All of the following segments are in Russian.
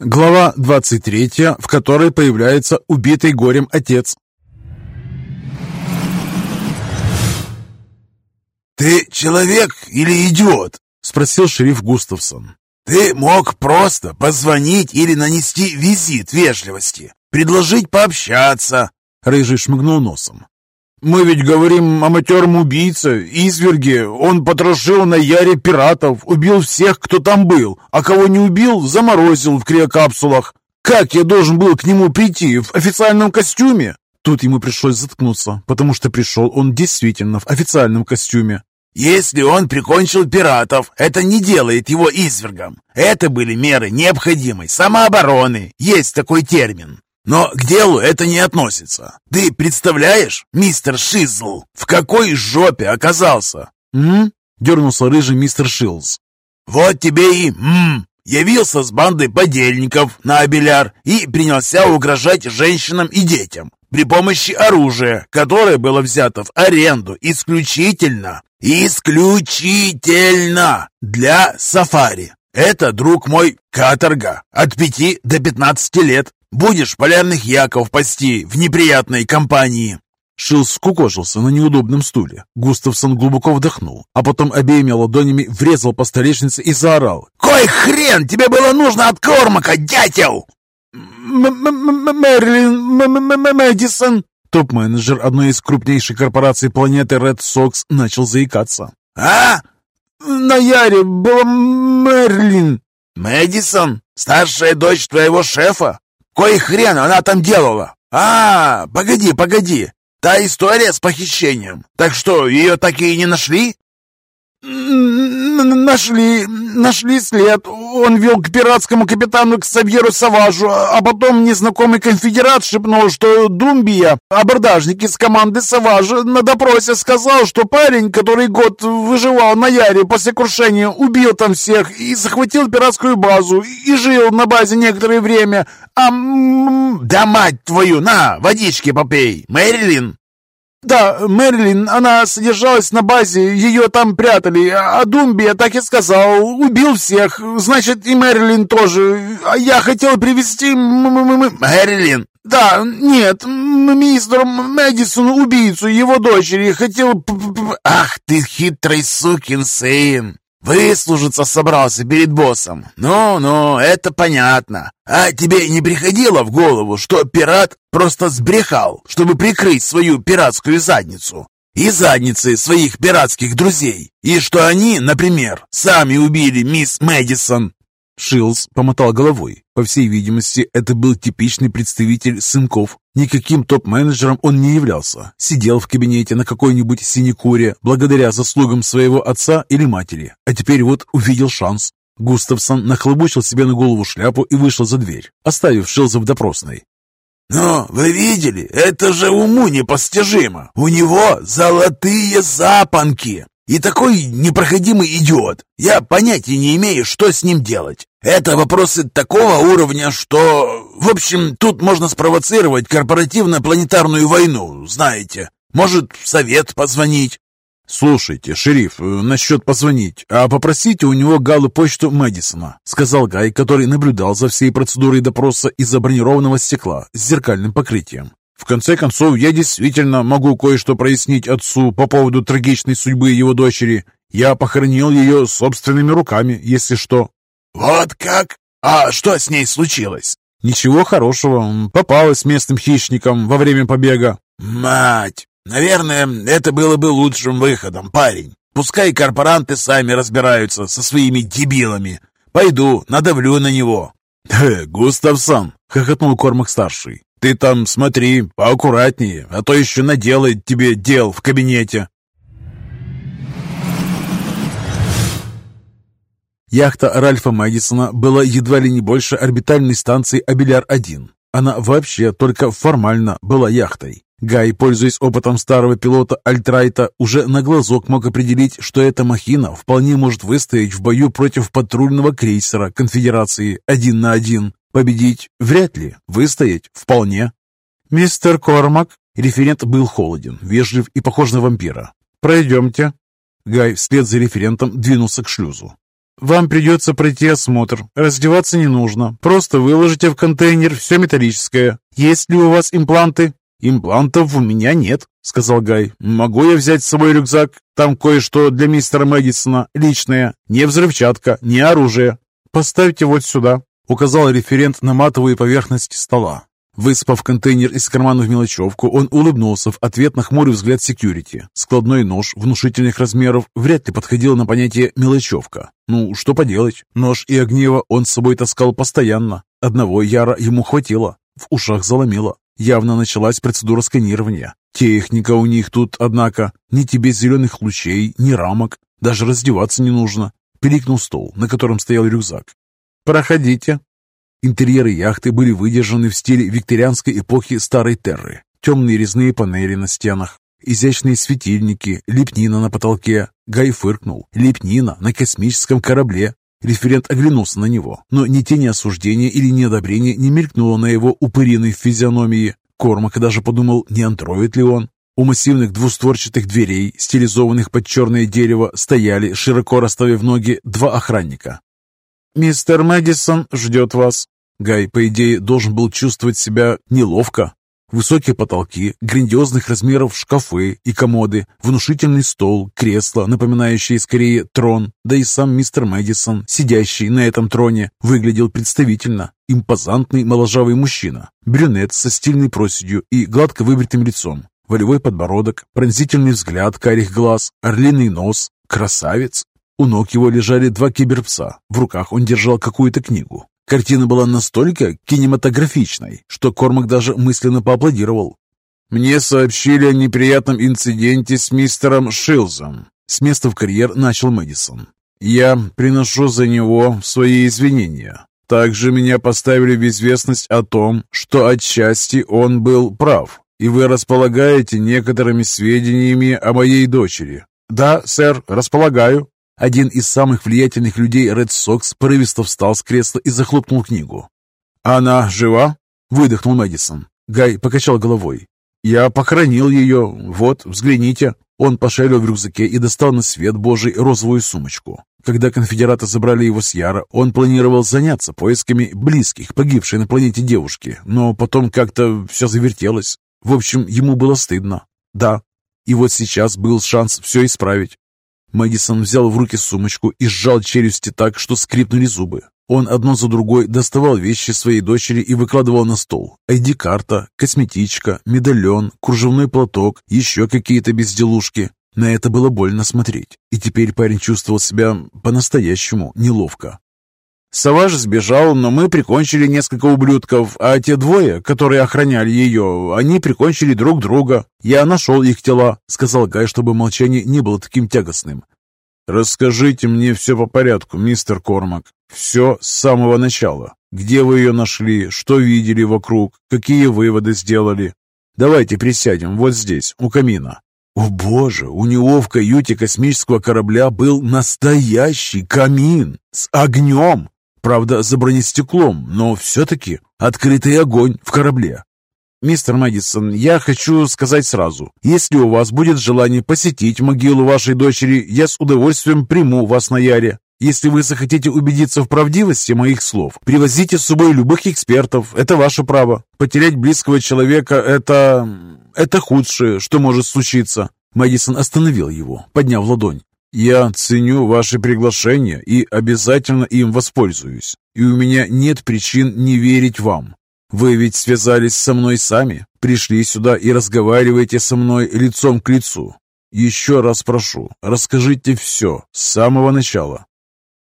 Глава 23, в которой появляется убитый горем отец. «Ты человек или идиот?» — спросил шериф Густавсон. «Ты мог просто позвонить или нанести визит вежливости, предложить пообщаться». Рыжий шмыгнул носом. «Мы ведь говорим о матером убийце, изверге. Он потрошил на яре пиратов, убил всех, кто там был, а кого не убил, заморозил в криокапсулах. Как я должен был к нему прийти в официальном костюме?» Тут ему пришлось заткнуться, потому что пришел он действительно в официальном костюме. Если он прикончил пиратов, это не делает его извергом. Это были меры необходимой самообороны. Есть такой термин. Но к делу это не относится. Ты представляешь, мистер Шизл, в какой жопе оказался? «М?» — дернулся рыжий мистер Шилз. Вот тебе и «м». Явился с бандой подельников на Абеляр и принялся угрожать женщинам и детям при помощи оружия, которое было взято в аренду исключительно, исключительно для сафари. Это, друг мой, каторга от пяти до пятнадцати лет. Будешь полярных яков пасти в неприятной компании. Шилс скукожился на неудобном стуле. Густавсон глубоко вдохнул, а потом обеими ладонями врезал по столешнице и заорал. «Кой хрен тебе было нужно от Кормака, дятел?» «Мерлин Мэдисон!» Топ-менеджер одной из крупнейших корпораций планеты Red Sox начал заикаться. «А? На Яре была Мерлин!» «Мэдисон? Старшая дочь твоего шефа? Кой хрен она там делала? А, погоди, погоди. Та история с похищением. Так что, ее так и не нашли?» «Нашли, нашли след. Он вел к пиратскому капитану Ксавьеру Саважу, а потом незнакомый конфедерат шепнул, что Думбия, абордажник из команды Саважа, на допросе сказал, что парень, который год выживал на Яре после крушения, убил там всех и захватил пиратскую базу и жил на базе некоторое время. А... Да мать твою, на, водички попей, Мэрилин!» «Да, Мерлин, она содержалась на базе, ее там прятали, а Думби, я так и сказал, убил всех, значит, и Мерлин тоже. А я хотел привести Мерлин?» «Да, нет, мистер Мэдисон, убийцу его дочери, хотел...» «Ах ты хитрый сукин сын! Выслужиться собрался перед боссом. Ну-ну, это понятно. А тебе не приходило в голову, что пират просто сбрехал, чтобы прикрыть свою пиратскую задницу? И задницы своих пиратских друзей. И что они, например, сами убили мисс Мэдисон. Шилс помотал головой. По всей видимости, это был типичный представитель сынков. Никаким топ-менеджером он не являлся. Сидел в кабинете на какой-нибудь синекуре благодаря заслугам своего отца или матери. А теперь вот увидел шанс. Густавсон нахлобучил себе на голову шляпу и вышел за дверь, оставив Шилза в допросной. «Но вы видели, это же уму непостижимо! У него золотые запонки!» И такой непроходимый идиот. Я понятия не имею, что с ним делать. Это вопросы такого уровня, что... В общем, тут можно спровоцировать корпоративно-планетарную войну, знаете. Может, в совет позвонить. «Слушайте, шериф, э, насчет позвонить, а попросите у него галы почту Мэдисона», сказал Гай, который наблюдал за всей процедурой допроса из-за бронированного стекла с зеркальным покрытием. В конце концов, я действительно могу кое-что прояснить отцу по поводу трагичной судьбы его дочери. Я похоронил ее собственными руками, если что». «Вот как? А что с ней случилось?» «Ничего хорошего. Попалась местным хищником во время побега». «Мать! Наверное, это было бы лучшим выходом, парень. Пускай корпоранты сами разбираются со своими дебилами. Пойду, надавлю на него». «Э, Густавсон!» — хохотнул Кормак-старший. Ты там смотри, поаккуратнее, а то еще наделает тебе дел в кабинете. Яхта Ральфа Мэдисона была едва ли не больше орбитальной станции Абеляр-1. Она вообще только формально была яхтой. Гай, пользуясь опытом старого пилота Альтрайта, уже на глазок мог определить, что эта махина вполне может выстоять в бою против патрульного крейсера Конфедерации один на один. Победить вряд ли, выстоять вполне. «Мистер Кормак», референт был холоден, вежлив и похож на вампира. «Пройдемте». Гай вслед за референтом двинулся к шлюзу. Вам придется пройти осмотр. Раздеваться не нужно. Просто выложите в контейнер все металлическое. Есть ли у вас импланты?» «Имплантов у меня нет», — сказал Гай. «Могу я взять с собой рюкзак? Там кое-что для мистера Мэдисона, личное. Не взрывчатка, не оружие». «Поставьте вот сюда», — указал референт на матовую поверхность стола. Высыпав контейнер из кармана в мелочевку, он улыбнулся в ответ на хмурый взгляд секьюрити. Складной нож внушительных размеров вряд ли подходил на понятие «мелочевка». Ну, что поделать, нож и огнево он с собой таскал постоянно. Одного яра ему хватило, в ушах заломило. Явно началась процедура сканирования. Техника у них тут, однако, ни тебе зеленых лучей, ни рамок, даже раздеваться не нужно. Пиликнул стол, на котором стоял рюкзак. «Проходите», Интерьеры яхты были выдержаны в стиле викторианской эпохи Старой Терры. Темные резные панели на стенах, изящные светильники, лепнина на потолке. Гай фыркнул. Лепнина на космическом корабле. Референт оглянулся на него, но ни тени осуждения или неодобрения не мелькнуло на его упыриной физиономии. Кормак даже подумал, не андроид ли он. У массивных двустворчатых дверей, стилизованных под черное дерево, стояли, широко расставив ноги, два охранника. «Мистер Мэдисон ждет вас». Гай, по идее, должен был чувствовать себя неловко. Высокие потолки, грандиозных размеров шкафы и комоды, внушительный стол, кресло, напоминающее скорее трон, да и сам мистер Мэдисон, сидящий на этом троне, выглядел представительно. Импозантный моложавый мужчина, брюнет со стильной проседью и гладко выбритым лицом, волевой подбородок, пронзительный взгляд карих глаз, орлиный нос, красавец. У ног его лежали два киберпса. В руках он держал какую-то книгу. Картина была настолько кинематографичной, что Кормак даже мысленно поаплодировал. «Мне сообщили о неприятном инциденте с мистером Шилзом». С места в карьер начал Мэдисон. «Я приношу за него свои извинения. Также меня поставили в известность о том, что отчасти он был прав, и вы располагаете некоторыми сведениями о моей дочери». «Да, сэр, располагаю», один из самых влиятельных людей Red Sox порывисто встал с кресла и захлопнул книгу. «Она жива?» — выдохнул Мэдисон. Гай покачал головой. «Я похоронил ее. Вот, взгляните». Он пошарил в рюкзаке и достал на свет Божий розовую сумочку. Когда конфедераты забрали его с Яра, он планировал заняться поисками близких погибшей на планете девушки, но потом как-то все завертелось. В общем, ему было стыдно. Да, и вот сейчас был шанс все исправить. Мэдисон взял в руки сумочку и сжал челюсти так, что скрипнули зубы. Он одно за другой доставал вещи своей дочери и выкладывал на стол. ID-карта, косметичка, медальон, кружевной платок, еще какие-то безделушки. На это было больно смотреть, и теперь парень чувствовал себя по-настоящему неловко. Саваж сбежал, но мы прикончили несколько ублюдков, а те двое, которые охраняли ее, они прикончили друг друга. Я нашел их тела», — сказал Гай, чтобы молчание не было таким тягостным. «Расскажите мне все по порядку, мистер Кормак. Все с самого начала. Где вы ее нашли, что видели вокруг, какие выводы сделали. Давайте присядем вот здесь, у камина». О боже, у него в каюте космического корабля был настоящий камин с огнем. Правда, за бронестеклом, но все-таки открытый огонь в корабле. «Мистер Мэдисон, я хочу сказать сразу, если у вас будет желание посетить могилу вашей дочери, я с удовольствием приму вас на Яре. Если вы захотите убедиться в правдивости моих слов, привозите с собой любых экспертов, это ваше право. Потерять близкого человека – это... это худшее, что может случиться». Мэдисон остановил его, подняв ладонь. Я ценю ваши приглашения и обязательно им воспользуюсь. И у меня нет причин не верить вам. Вы ведь связались со мной сами, пришли сюда и разговариваете со мной лицом к лицу. Еще раз прошу, расскажите все с самого начала.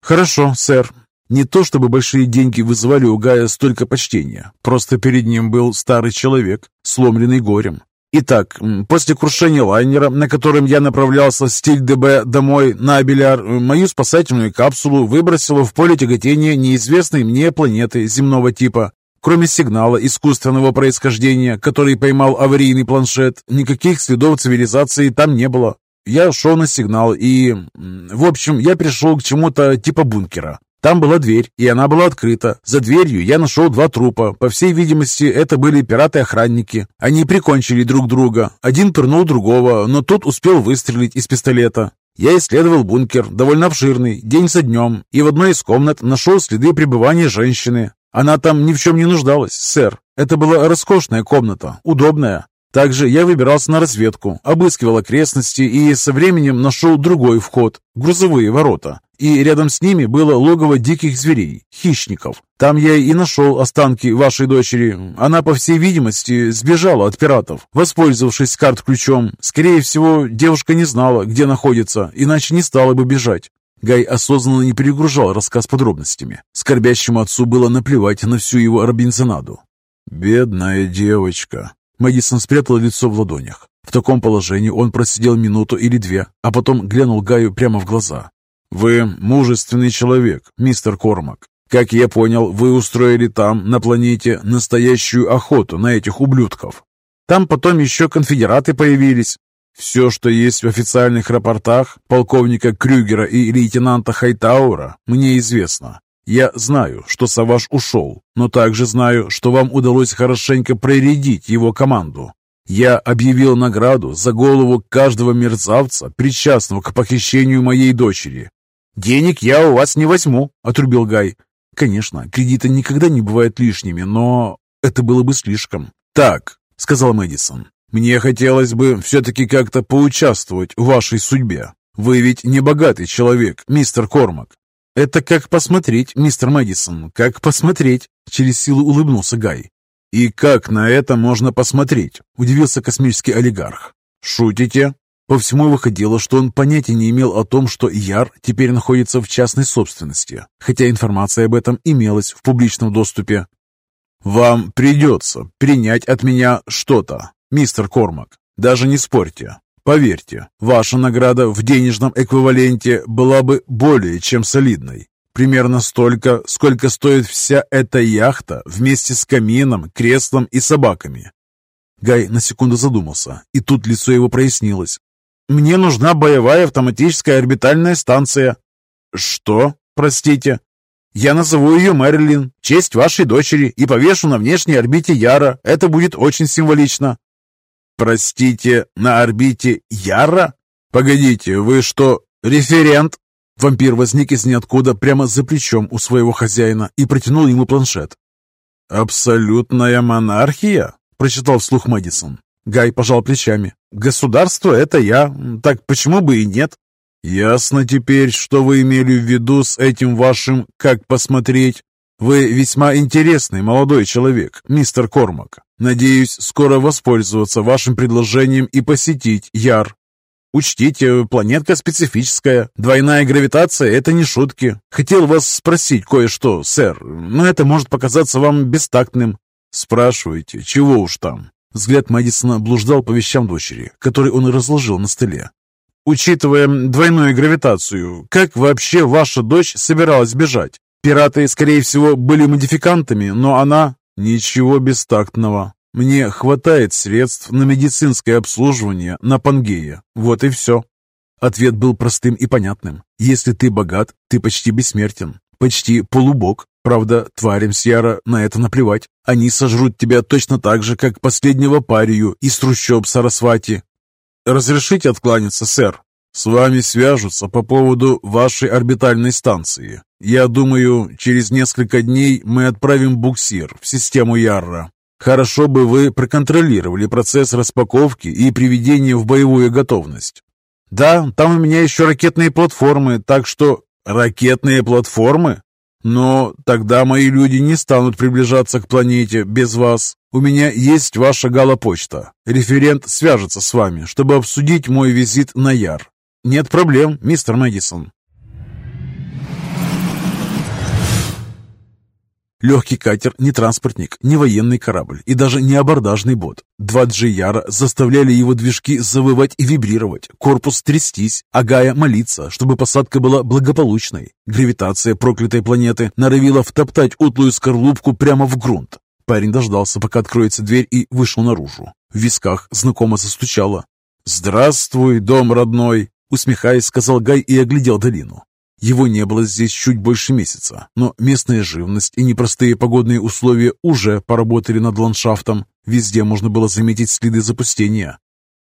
Хорошо, сэр. Не то чтобы большие деньги вызывали у Гая столько почтения, просто перед ним был старый человек, сломленный горем, Итак, после крушения лайнера, на котором я направлялся с Тиль-ДБ домой на Абеляр, мою спасательную капсулу выбросило в поле тяготения неизвестной мне планеты земного типа. Кроме сигнала искусственного происхождения, который поймал аварийный планшет, никаких следов цивилизации там не было. Я шел на сигнал и... В общем, я пришел к чему-то типа бункера. Там была дверь, и она была открыта. За дверью я нашел два трупа. По всей видимости, это были пираты-охранники. Они прикончили друг друга. Один пырнул другого, но тот успел выстрелить из пистолета. Я исследовал бункер, довольно обширный, день за днем, и в одной из комнат нашел следы пребывания женщины. Она там ни в чем не нуждалась, сэр. Это была роскошная комната, удобная. Также я выбирался на разведку, обыскивал окрестности и со временем нашел другой вход, грузовые ворота. И рядом с ними было логово диких зверей, хищников. Там я и нашел останки вашей дочери. Она, по всей видимости, сбежала от пиратов, воспользовавшись карт-ключом. Скорее всего, девушка не знала, где находится, иначе не стала бы бежать. Гай осознанно не перегружал рассказ подробностями. Скорбящему отцу было наплевать на всю его робинзонаду. «Бедная девочка», Мэдисон спрятал лицо в ладонях. В таком положении он просидел минуту или две, а потом глянул Гаю прямо в глаза. «Вы мужественный человек, мистер Кормак. Как я понял, вы устроили там, на планете, настоящую охоту на этих ублюдков. Там потом еще конфедераты появились. Все, что есть в официальных рапортах полковника Крюгера и лейтенанта Хайтаура, мне известно. Я знаю, что Саваш ушел, но также знаю, что вам удалось хорошенько проредить его команду. Я объявил награду за голову каждого мерзавца, причастного к похищению моей дочери. «Денег я у вас не возьму», — отрубил Гай. «Конечно, кредиты никогда не бывают лишними, но это было бы слишком». «Так», — сказал Мэдисон, — «мне хотелось бы все-таки как-то поучаствовать в вашей судьбе. Вы ведь не богатый человек, мистер Кормак. «Это как посмотреть, мистер Мэдисон, как посмотреть!» Через силу улыбнулся Гай. «И как на это можно посмотреть?» Удивился космический олигарх. «Шутите?» По всему выходило, что он понятия не имел о том, что Яр теперь находится в частной собственности, хотя информация об этом имелась в публичном доступе. «Вам придется принять от меня что-то, мистер Кормак. Даже не спорьте. Поверьте, ваша награда в денежном эквиваленте была бы более чем солидной. Примерно столько, сколько стоит вся эта яхта вместе с камином, креслом и собаками. Гай на секунду задумался, и тут лицо его прояснилось. «Мне нужна боевая автоматическая орбитальная станция». «Что? Простите?» «Я назову ее Мэрилин, честь вашей дочери, и повешу на внешней орбите Яра. Это будет очень символично». «Простите, на орбите Яра? Погодите, вы что, референт?» Вампир возник из ниоткуда прямо за плечом у своего хозяина и протянул ему планшет. «Абсолютная монархия?» – прочитал вслух Мэдисон. Гай пожал плечами. «Государство – это я, так почему бы и нет?» «Ясно теперь, что вы имели в виду с этим вашим «как посмотреть». Вы весьма интересный молодой человек, мистер Кормак. Надеюсь, скоро воспользоваться вашим предложением и посетить Яр. Учтите, планетка специфическая. Двойная гравитация – это не шутки. Хотел вас спросить кое-что, сэр, но это может показаться вам бестактным. Спрашивайте, чего уж там. Взгляд Мэдисона блуждал по вещам дочери, которые он разложил на столе. Учитывая двойную гравитацию, как вообще ваша дочь собиралась бежать? Пираты, скорее всего, были модификантами, но она... Ничего бестактного. Мне хватает средств на медицинское обслуживание на Пангее. Вот и все. Ответ был простым и понятным. Если ты богат, ты почти бессмертен. Почти полубог. Правда, тварям Сьяра на это наплевать. Они сожрут тебя точно так же, как последнего парию из трущоб Сарасвати. Разрешите откланяться, сэр? С вами свяжутся по поводу вашей орбитальной станции. Я думаю, через несколько дней мы отправим буксир в систему Ярра. Хорошо бы вы проконтролировали процесс распаковки и приведения в боевую готовность. Да, там у меня еще ракетные платформы, так что... Ракетные платформы? Но тогда мои люди не станут приближаться к планете без вас. У меня есть ваша галопочта. Референт свяжется с вами, чтобы обсудить мой визит на Яр. Нет проблем, мистер Мэдисон. Легкий катер, не транспортник, не военный корабль и даже не абордажный бот. Два джияра заставляли его движки завывать и вибрировать, корпус трястись, а Гая молиться, чтобы посадка была благополучной. Гравитация проклятой планеты норовила втоптать утлую скорлупку прямо в грунт. Парень дождался, пока откроется дверь и вышел наружу. В висках знакомо застучало. «Здравствуй, дом родной!» Усмехаясь, сказал Гай и оглядел долину. Его не было здесь чуть больше месяца, но местная живность и непростые погодные условия уже поработали над ландшафтом. Везде можно было заметить следы запустения.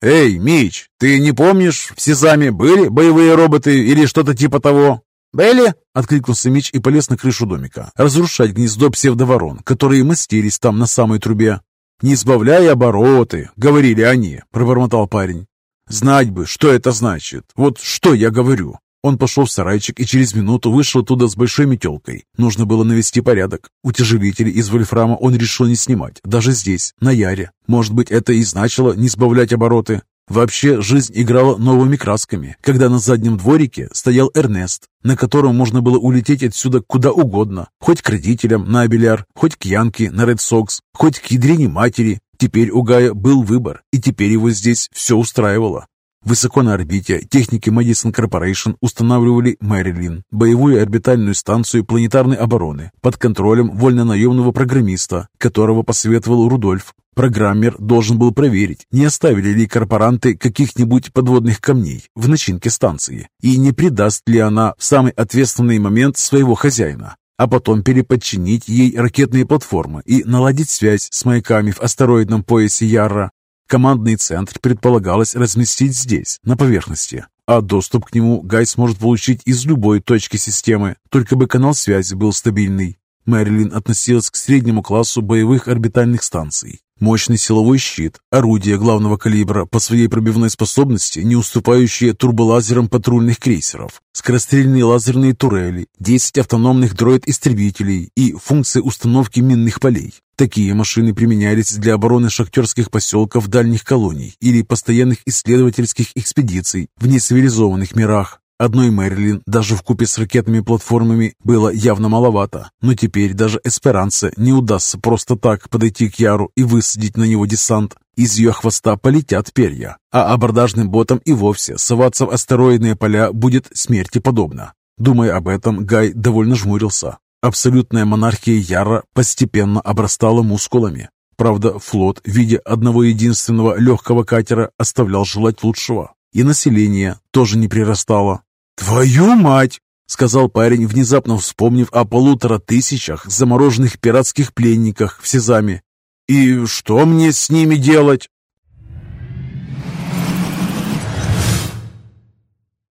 «Эй, Мич, ты не помнишь, в Сезаме были боевые роботы или что-то типа того?» «Были?» — откликнулся Мич и полез на крышу домика, разрушать гнездо псевдоворон, которые мастились там на самой трубе. «Не сбавляй обороты», — говорили они, — пробормотал парень. «Знать бы, что это значит. Вот что я говорю». Он пошел в сарайчик и через минуту вышел оттуда с большой метелкой. Нужно было навести порядок. Утяжелители из вольфрама он решил не снимать, даже здесь, на Яре. Может быть, это и значило не сбавлять обороты. Вообще, жизнь играла новыми красками, когда на заднем дворике стоял Эрнест, на котором можно было улететь отсюда куда угодно, хоть к родителям на Абеляр, хоть к Янке на Ред Сокс, хоть к ядрене матери. Теперь у Гая был выбор, и теперь его здесь все устраивало. Высоко на орбите техники Madison Corporation устанавливали Мэрилин, боевую орбитальную станцию планетарной обороны, под контролем вольнонаемного программиста, которого посоветовал Рудольф. Программер должен был проверить, не оставили ли корпоранты каких-нибудь подводных камней в начинке станции, и не предаст ли она в самый ответственный момент своего хозяина а потом переподчинить ей ракетные платформы и наладить связь с маяками в астероидном поясе Ярра. Командный центр предполагалось разместить здесь, на поверхности, а доступ к нему Гай сможет получить из любой точки системы, только бы канал связи был стабильный. Мэрилин относилась к среднему классу боевых орбитальных станций. Мощный силовой щит, орудие главного калибра по своей пробивной способности, не уступающие турболазерам патрульных крейсеров, скорострельные лазерные турели, 10 автономных дроид-истребителей и функции установки минных полей. Такие машины применялись для обороны шахтерских поселков дальних колоний или постоянных исследовательских экспедиций в нецивилизованных мирах. Одной Мэрилин даже в купе с ракетными платформами было явно маловато, но теперь даже Эсперанце не удастся просто так подойти к Яру и высадить на него десант. Из ее хвоста полетят перья, а абордажным ботам и вовсе соваться в астероидные поля будет смерти подобно. Думая об этом, Гай довольно жмурился. Абсолютная монархия Яра постепенно обрастала мускулами. Правда, флот в виде одного единственного легкого катера оставлял желать лучшего. И население тоже не прирастало. «Твою мать!» — сказал парень, внезапно вспомнив о полутора тысячах замороженных пиратских пленниках в Сезаме. «И что мне с ними делать?»